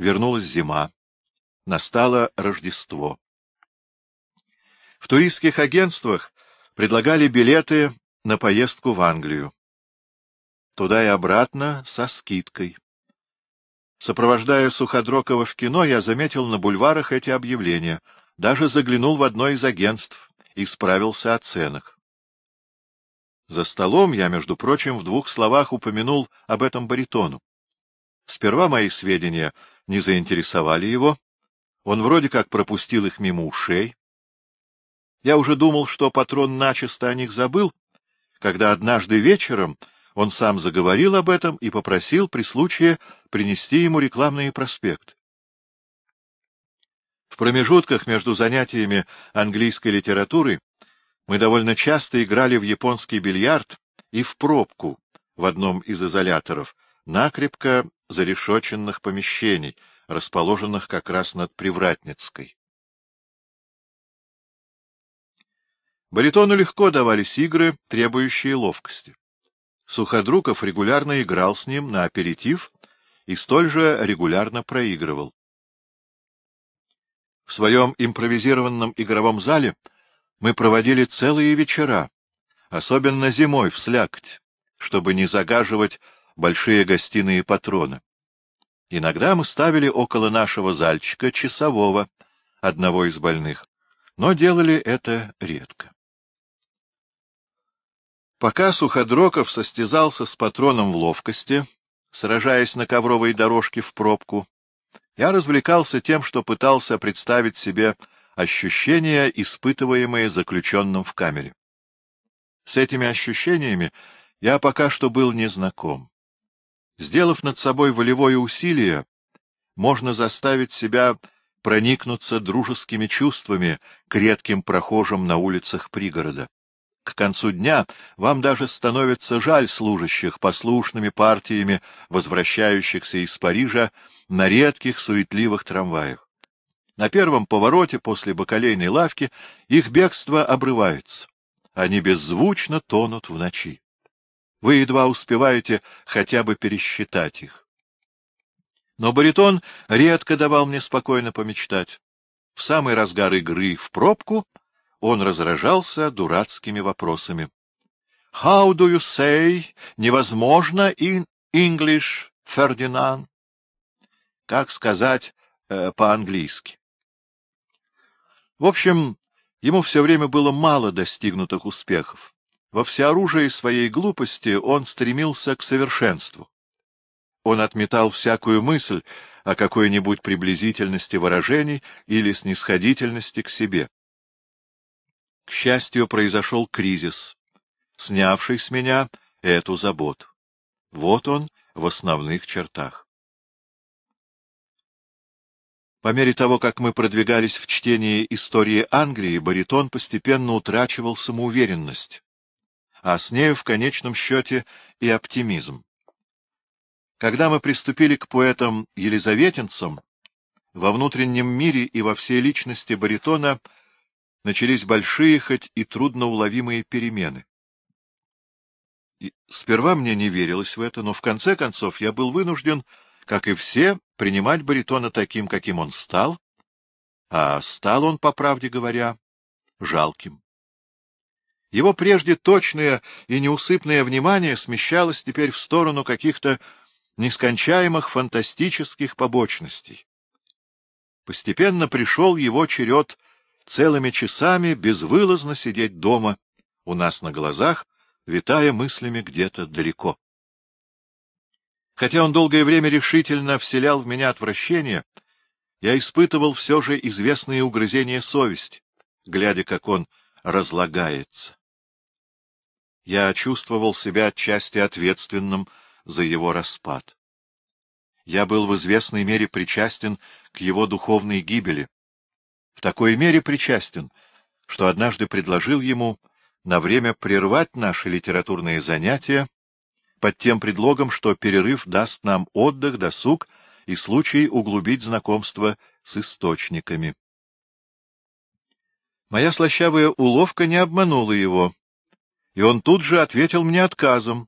вернулась зима. Настало Рождество. В туристских агентствах предлагали билеты на поездку в Англию. Туда и обратно со скидкой. Сопровождая Суходрокова в кино, я заметил на бульварах эти объявления, даже заглянул в одно из агентств и справился о ценах. За столом я, между прочим, в двух словах упомянул об этом баритону. Сперва мои сведения не заинтересовали его, он вроде как пропустил их мимо ушей. Я уже думал, что патрон начисто о них забыл, когда однажды вечером он сам заговорил об этом и попросил при случае принести ему рекламные проспекты. В промежутках между занятиями английской литературы мы довольно часто играли в японский бильярд и в пробку в одном из изоляторов, накрепко зарешоченных помещений, расположенных как раз над Привратницкой. Баритону легко давались игры, требующие ловкости. Суходруков регулярно играл с ним на аперитив и столь же регулярно проигрывал. В своем импровизированном игровом зале мы проводили целые вечера, особенно зимой в слякоть, чтобы не загаживать большие гостиные патрона. Иногда мы ставили около нашего зальчика часового, одного из больных, но делали это редко. Пока Суходроков состязался с патроном в ловкости, сражаясь на ковровой дорожке в пробку, я развлекался тем, что пытался представить себе ощущения, испытываемые заключенным в камере. С этими ощущениями я пока что был незнаком. Сделав над собой волевое усилие, можно заставить себя проникнуться дружескими чувствами к редким прохожим на улицах пригорода. К концу дня вам даже становится жаль служащих послушными партиями, возвращающихся из Парижа на редких суетливых трамваях. На первом повороте после бакалейной лавки их бегство обрывается. Они беззвучно тонут в ночи. Вы едва успеваете хотя бы пересчитать их. Но баритон редко давал мне спокойно помечтать. В самый разгар игры в пробку он разражался дурацкими вопросами. — How do you say «невозможно» in English, Фердинанд? Как сказать э, по-английски? В общем, ему все время было мало достигнутых успехов. Во всеоружии своей глупости он стремился к совершенству. Он отметал всякую мысль о какой-нибудь приблизительности выражений или снисходительности к себе. К счастью, произошел кризис, снявший с меня эту заботу. Вот он в основных чертах. По мере того, как мы продвигались в чтении истории Англии, баритон постепенно утрачивал самоуверенность, а с нею в конечном счете и оптимизм. Когда мы приступили к поэтам-елизаветинцам, во внутреннем мире и во всей личности баритона начались большие, хоть и трудноуловимые перемены. И сперва мне не верилось в это, но в конце концов я был вынужден как и все, принимать баритона таким, каким он стал, а стал он, по правде говоря, жалким. Его прежде точное и неусыпное внимание смещалось теперь в сторону каких-то нескончаемых фантастических побочностей. Постепенно пришел его черед целыми часами безвылазно сидеть дома, у нас на глазах, витая мыслями где-то далеко. Хотя он долгое время решительно вселял в меня отвращение, я испытывал все же известные угрызения совести, глядя, как он разлагается. Я чувствовал себя отчасти ответственным за его распад. Я был в известной мере причастен к его духовной гибели. В такой мере причастен, что однажды предложил ему на время прервать наши литературные занятия под тем предлогом, что перерыв даст нам отдых, досуг и случай углубить знакомство с источниками. Моя слащавая уловка не обманула его, и он тут же ответил мне отказом,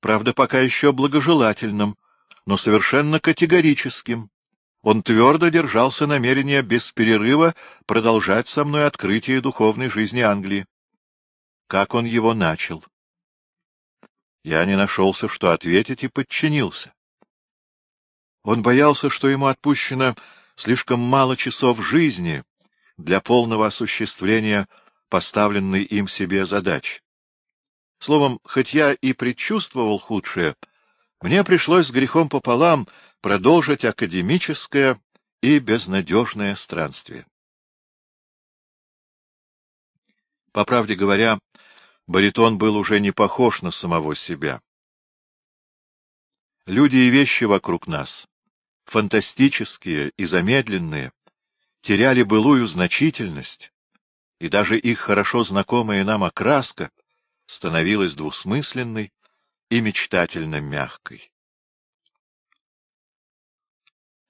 правда, пока еще благожелательным, но совершенно категорическим, Он твердо держался намерения без перерыва продолжать со мной открытие духовной жизни Англии. Как он его начал? Я не нашелся, что ответить, и подчинился. Он боялся, что ему отпущено слишком мало часов жизни для полного осуществления поставленной им себе задачи. Словом, хоть я и предчувствовал худшее, мне пришлось с грехом пополам продолжить академическое и безнадежное странствие. По правде говоря, баритон был уже не похож на самого себя. Люди и вещи вокруг нас, фантастические и замедленные, теряли былую значительность, и даже их хорошо знакомая нам окраска становилась двусмысленной и мечтательно мягкой.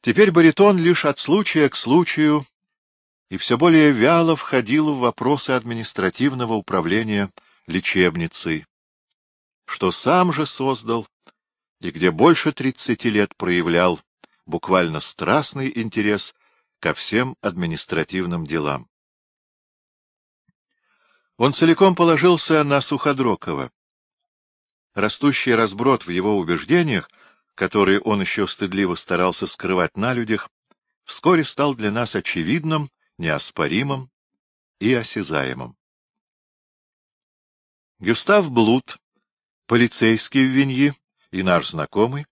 Теперь баритон лишь от случая к случаю и все более вяло входил в вопросы административного управления лечебницей, что сам же создал и где больше тридцати лет проявлял буквально страстный интерес ко всем административным делам. Он целиком положился на Суходрокова. Растущий разброд в его убеждениях, которые он еще стыдливо старался скрывать на людях, вскоре стал для нас очевидным, неоспоримым и осязаемым. Гюстав Блуд, полицейский в Виньи и наш знакомый,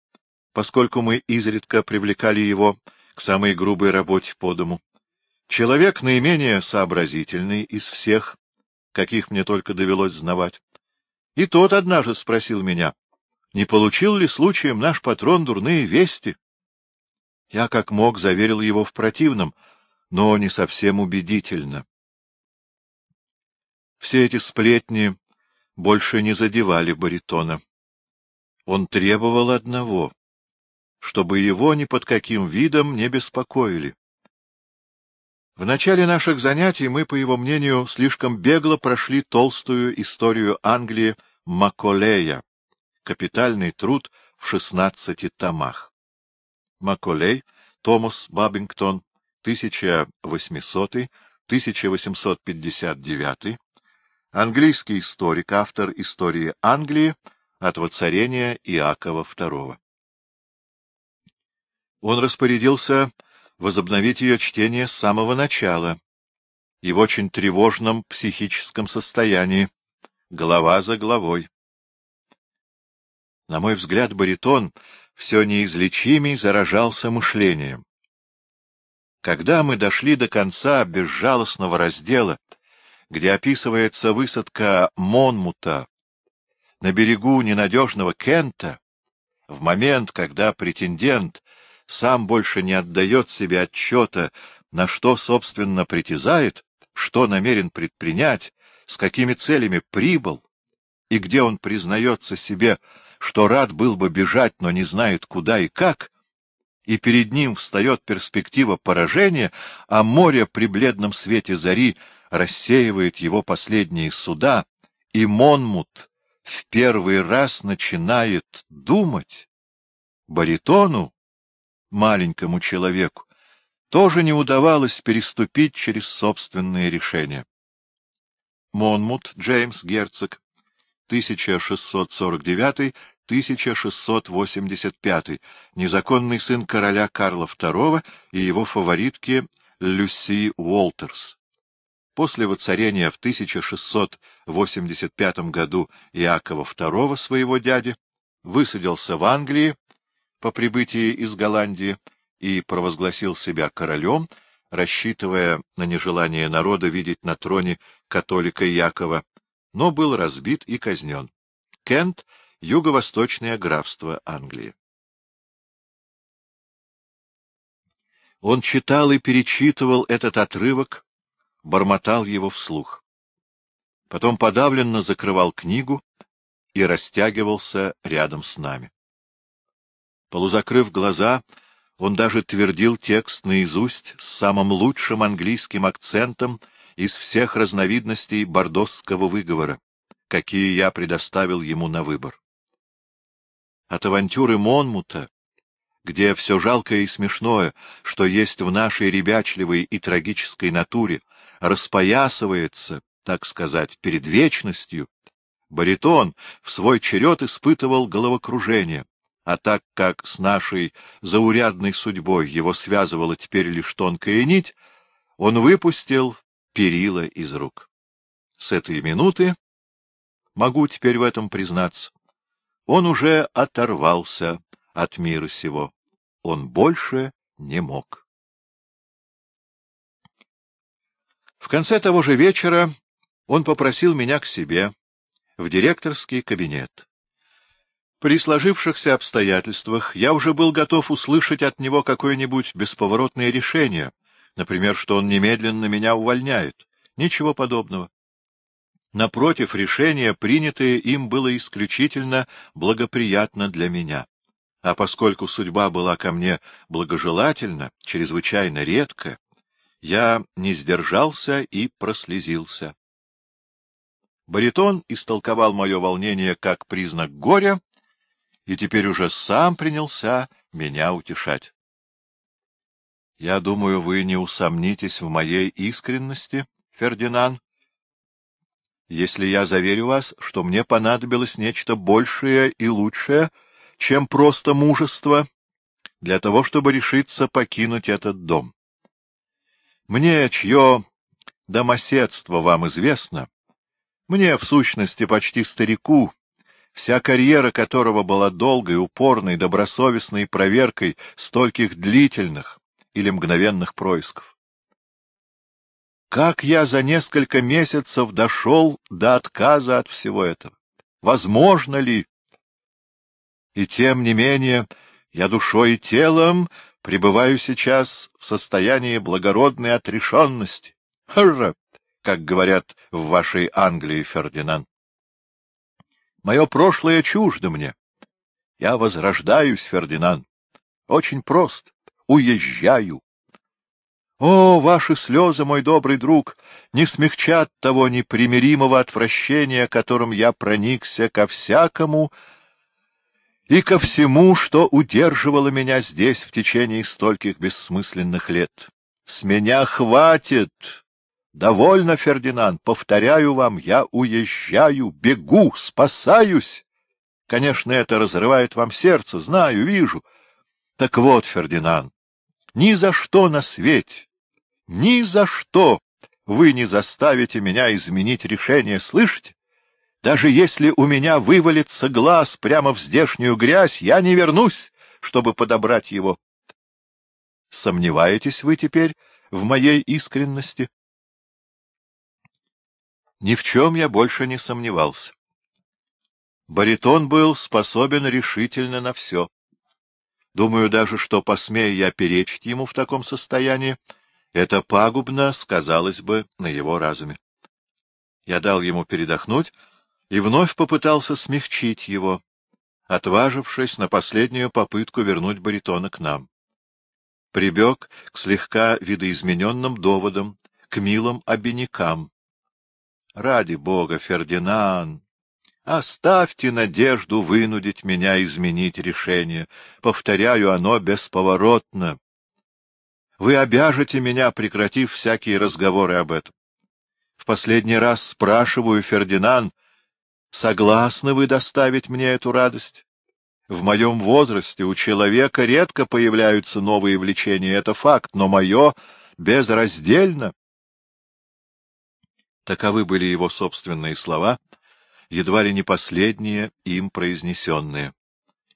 поскольку мы изредка привлекали его к самой грубой работе по дому, человек наименее сообразительный из всех, каких мне только довелось знавать. И тот однажды спросил меня, не получил ли случаем наш патрон дурные вести? Я как мог заверил его в противном, но не совсем убедительно. Все эти сплетни больше не задевали баритона. Он требовал одного — чтобы его ни под каким видом не беспокоили. В начале наших занятий мы, по его мнению, слишком бегло прошли толстую историю Англии Маколея, капитальный труд в шестнадцати томах. Маколей, Томас Бабингтон, 1800-1859, английский историк, автор истории Англии от воцарения Иакова II. Он распорядился возобновить ее чтение с самого начала и в очень тревожном психическом состоянии, глава за главой. На мой взгляд, баритон все неизлечимей заражался мышлением. Когда мы дошли до конца безжалостного раздела, где описывается высадка Монмута на берегу ненадежного Кента, в момент, когда претендент сам больше не отдает себе отчета, на что, собственно, притязает, что намерен предпринять, с какими целями прибыл, и где он признается себе, что рад был бы бежать, но не знает куда и как, и перед ним встает перспектива поражения, а море при бледном свете зари рассеивает его последние суда, и Монмут в первый раз начинает думать. Баритону маленькому человеку, тоже не удавалось переступить через собственные решения. Монмут Джеймс Герцог, 1649-1685, незаконный сын короля Карла II и его фаворитки Люси Уолтерс. После воцарения в 1685 году Иакова II, своего дяди, высадился в Англии по прибытии из Голландии и провозгласил себя королем, рассчитывая на нежелание народа видеть на троне католика Якова, но был разбит и казнен. Кент — юго-восточное графство Англии. Он читал и перечитывал этот отрывок, бормотал его вслух. Потом подавленно закрывал книгу и растягивался рядом с нами. Полузакрыв глаза, он даже твердил текст наизусть с самым лучшим английским акцентом из всех разновидностей бордосского выговора, какие я предоставил ему на выбор. От авантюры Монмута, где все жалкое и смешное, что есть в нашей ребячливой и трагической натуре, распоясывается, так сказать, перед вечностью, баритон в свой черед испытывал головокружение, а так как с нашей заурядной судьбой его связывала теперь лишь тонкая нить, он выпустил перила из рук. С этой минуты, могу теперь в этом признаться, он уже оторвался от мира сего. Он больше не мог. В конце того же вечера он попросил меня к себе в директорский кабинет. При сложившихся обстоятельствах я уже был готов услышать от него какое-нибудь бесповоротное решение, например, что он немедленно меня увольняет. Ничего подобного. Напротив, решение, принятое им, было исключительно благоприятно для меня. А поскольку судьба была ко мне благожелательна, чрезвычайно редко, я не сдержался и прослезился. Баритон истолковал мое волнение как признак горя и теперь уже сам принялся меня утешать. — Я думаю, вы не усомнитесь в моей искренности, Фердинанд, если я заверю вас, что мне понадобилось нечто большее и лучшее, чем просто мужество, для того, чтобы решиться покинуть этот дом. Мне, чье домоседство вам известно, мне, в сущности, почти старику, вся карьера которого была долгой, упорной, добросовестной проверкой стольких длительных или мгновенных происков. Как я за несколько месяцев дошел до отказа от всего этого? Возможно ли? И тем не менее, я душой и телом пребываю сейчас в состоянии благородной отрешенности. Хрра, как говорят в вашей Англии, Фердинанд. Мое прошлое чуждо мне. Я возрождаюсь, Фердинанд. Очень прост. Уезжаю. О, ваши слезы, мой добрый друг, не смягчат того непримиримого отвращения, которым я проникся ко всякому и ко всему, что удерживало меня здесь в течение стольких бессмысленных лет. С меня хватит. Довольно, Фердинанд, повторяю вам, я уезжаю, бегу, спасаюсь. Конечно, это разрывает вам сердце, знаю, вижу. Так вот, Фердинанд, ни за что на свете ни за что вы не заставите меня изменить решение, слышите? Даже если у меня вывалится глаз прямо в здешнюю грязь, я не вернусь, чтобы подобрать его. Сомневаетесь вы теперь в моей искренности? Ни в чем я больше не сомневался. Баритон был способен решительно на все. Думаю даже, что, посмея я перечить ему в таком состоянии, это пагубно сказалось бы на его разуме. Я дал ему передохнуть и вновь попытался смягчить его, отважившись на последнюю попытку вернуть баритона к нам. Прибег к слегка видоизмененным доводам, к милым обинякам. Ради бога, Фердинанд, оставьте надежду вынудить меня изменить решение. Повторяю, оно бесповоротно. Вы обяжете меня, прекратив всякие разговоры об этом. В последний раз спрашиваю, Фердинанд, согласны вы доставить мне эту радость? В моем возрасте у человека редко появляются новые влечения, это факт, но мое безраздельно. Таковы были его собственные слова, едва ли не последние им произнесенные.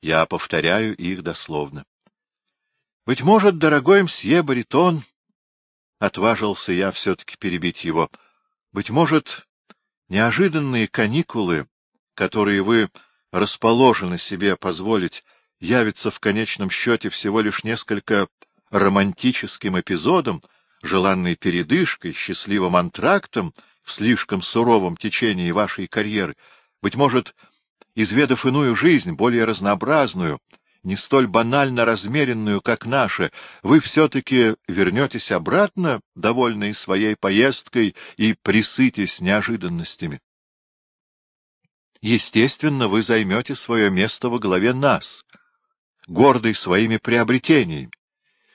Я повторяю их дословно. Быть может, дорогой мсье Баритон, — отважился я все-таки перебить его, — быть может, неожиданные каникулы, которые вы расположены себе позволить, явятся в конечном счете всего лишь несколько романтическим эпизодом, желанной передышкой, счастливым антрактом в слишком суровом течении вашей карьеры, быть может, изведав иную жизнь, более разнообразную, не столь банально размеренную, как наша, вы все-таки вернетесь обратно, довольные своей поездкой, и присытесь неожиданностями. Естественно, вы займете свое место во главе нас. гордый своими приобретениями,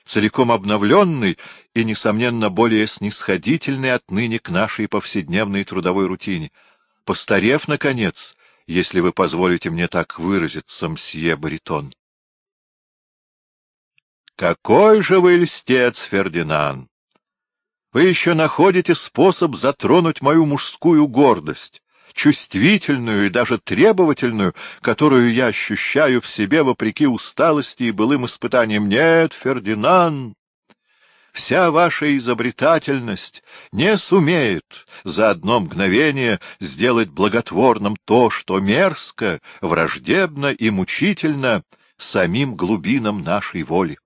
целиком обновленный и, несомненно, более снисходительный отныне к нашей повседневной трудовой рутине, постарев, наконец, если вы позволите мне так выразиться, мсье Баритон. Какой же вы льстец, Фердинанд! Вы еще находите способ затронуть мою мужскую гордость, чувствительную и даже требовательную, которую я ощущаю в себе вопреки усталости и былым испытаниям. Нет, Фердинанд, вся ваша изобретательность не сумеет за одно мгновение сделать благотворным то, что мерзко, враждебно и мучительно самим глубинам нашей воли.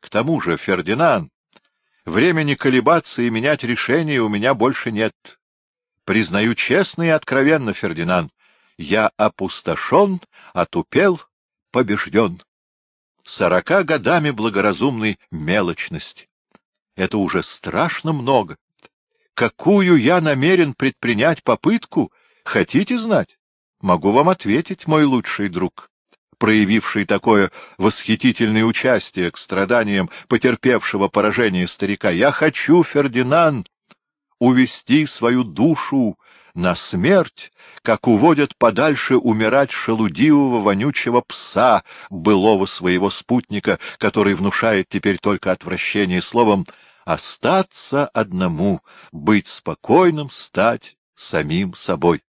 К тому же, Фердинанд, времени колебаться и менять решение у меня больше нет. Признаю честно и откровенно, Фердинанд, я опустошен, отупел, побежден. Сорока годами благоразумной мелочности. Это уже страшно много. Какую я намерен предпринять попытку, хотите знать? Могу вам ответить, мой лучший друг, проявивший такое восхитительное участие к страданиям потерпевшего поражение старика. Я хочу, Фердинанд, увести свою душу на смерть, как уводят подальше умирать шелудивого вонючего пса, былого своего спутника, который внушает теперь только отвращение словом «остаться одному, быть спокойным, стать самим собой».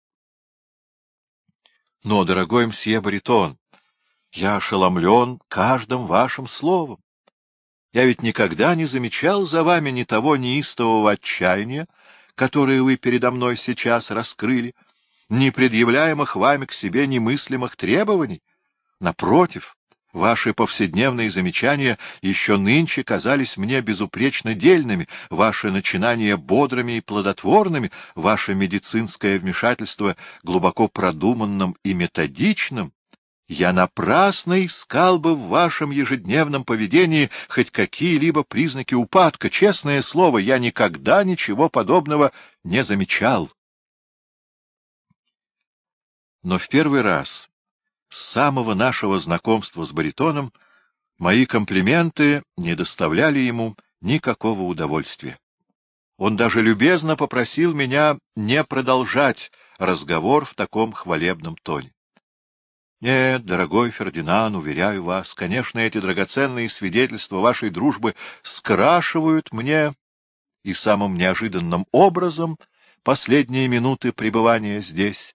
Но, дорогой мсье Баритон, я ошеломлен каждым вашим словом. Я ведь никогда не замечал за вами ни того неистового отчаяния, которые вы передо мной сейчас раскрыли, не предъявляемых вами к себе немыслимых требований. Напротив, ваши повседневные замечания еще нынче казались мне безупречно дельными, ваши начинания бодрыми и плодотворными, ваше медицинское вмешательство глубоко продуманным и методичным. Я напрасно искал бы в вашем ежедневном поведении хоть какие-либо признаки упадка. Честное слово, я никогда ничего подобного не замечал. Но в первый раз, с самого нашего знакомства с баритоном, мои комплименты не доставляли ему никакого удовольствия. Он даже любезно попросил меня не продолжать разговор в таком хвалебном тоне. Нет, дорогой Фердинанд, уверяю вас, конечно, эти драгоценные свидетельства вашей дружбы скрашивают мне и самым неожиданным образом последние минуты пребывания здесь.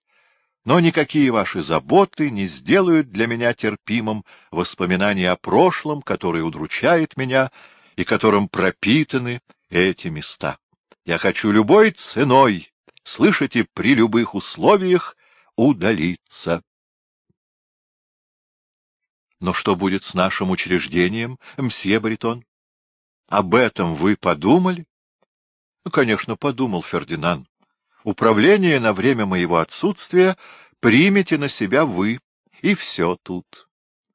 Но никакие ваши заботы не сделают для меня терпимым воспоминания о прошлом, которое удручает меня и которым пропитаны эти места. Я хочу любой ценой, слышите, при любых условиях удалиться. Но что будет с нашим учреждением, мсье Баритон? Об этом вы подумали? Ну, конечно, подумал Фердинанд. Управление на время моего отсутствия примете на себя вы, и все тут.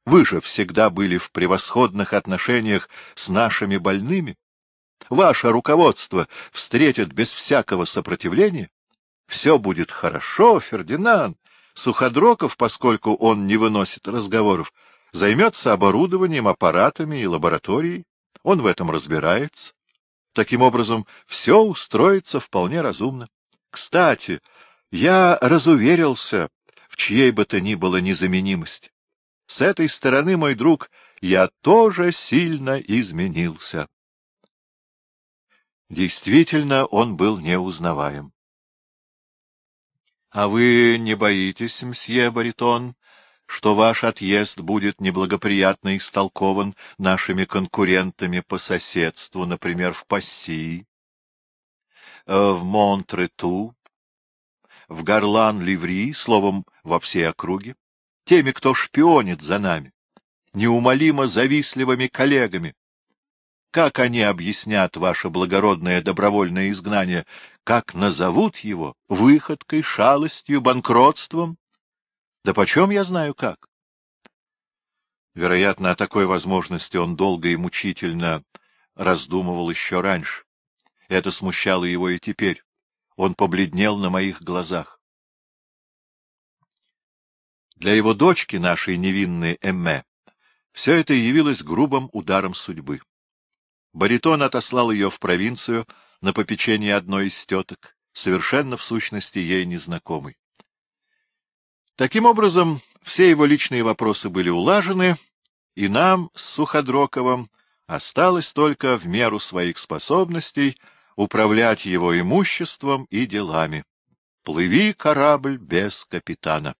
Вы же всегда были в превосходных отношениях с нашими больными. Ваше руководство встретит без всякого сопротивления. Все будет хорошо, Фердинанд. Суходроков, поскольку он не выносит разговоров, займется оборудованием, аппаратами и лабораторией. Он в этом разбирается. Таким образом, все устроится вполне разумно. Кстати, я разуверился в чьей бы то ни было незаменимости. С этой стороны, мой друг, я тоже сильно изменился. Действительно, он был неузнаваем. — А вы не боитесь, мсье Баритон, что ваш отъезд будет неблагоприятно истолкован нашими конкурентами по соседству, например, в Пассии, э, в Монтрету, в Гарлан-Ливри, словом, во всей округе, теми, кто шпионит за нами, неумолимо завистливыми коллегами. Как они объяснят ваше благородное добровольное изгнание? Как назовут его? Выходкой, шалостью, банкротством? Да почем я знаю как? Вероятно, о такой возможности он долго и мучительно раздумывал еще раньше. Это смущало его и теперь. Он побледнел на моих глазах. Для его дочки, нашей невинной Эмме, Все это явилось грубым ударом судьбы. Баритон отослал ее в провинцию на попечение одной из теток, совершенно в сущности ей незнакомой. Таким образом, все его личные вопросы были улажены, и нам с Суходроковым осталось только в меру своих способностей управлять его имуществом и делами. Плыви, корабль, без капитана.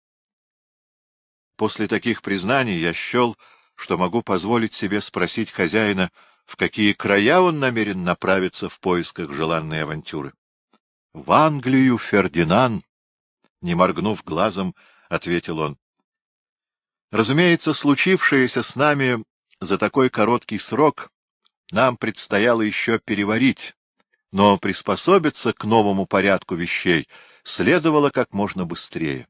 После таких признаний я счел, что могу позволить себе спросить хозяина, в какие края он намерен направиться в поисках желанной авантюры. — В Англию, Фердинанд! — не моргнув глазом, ответил он. Разумеется, случившееся с нами за такой короткий срок нам предстояло еще переварить, но приспособиться к новому порядку вещей следовало как можно быстрее.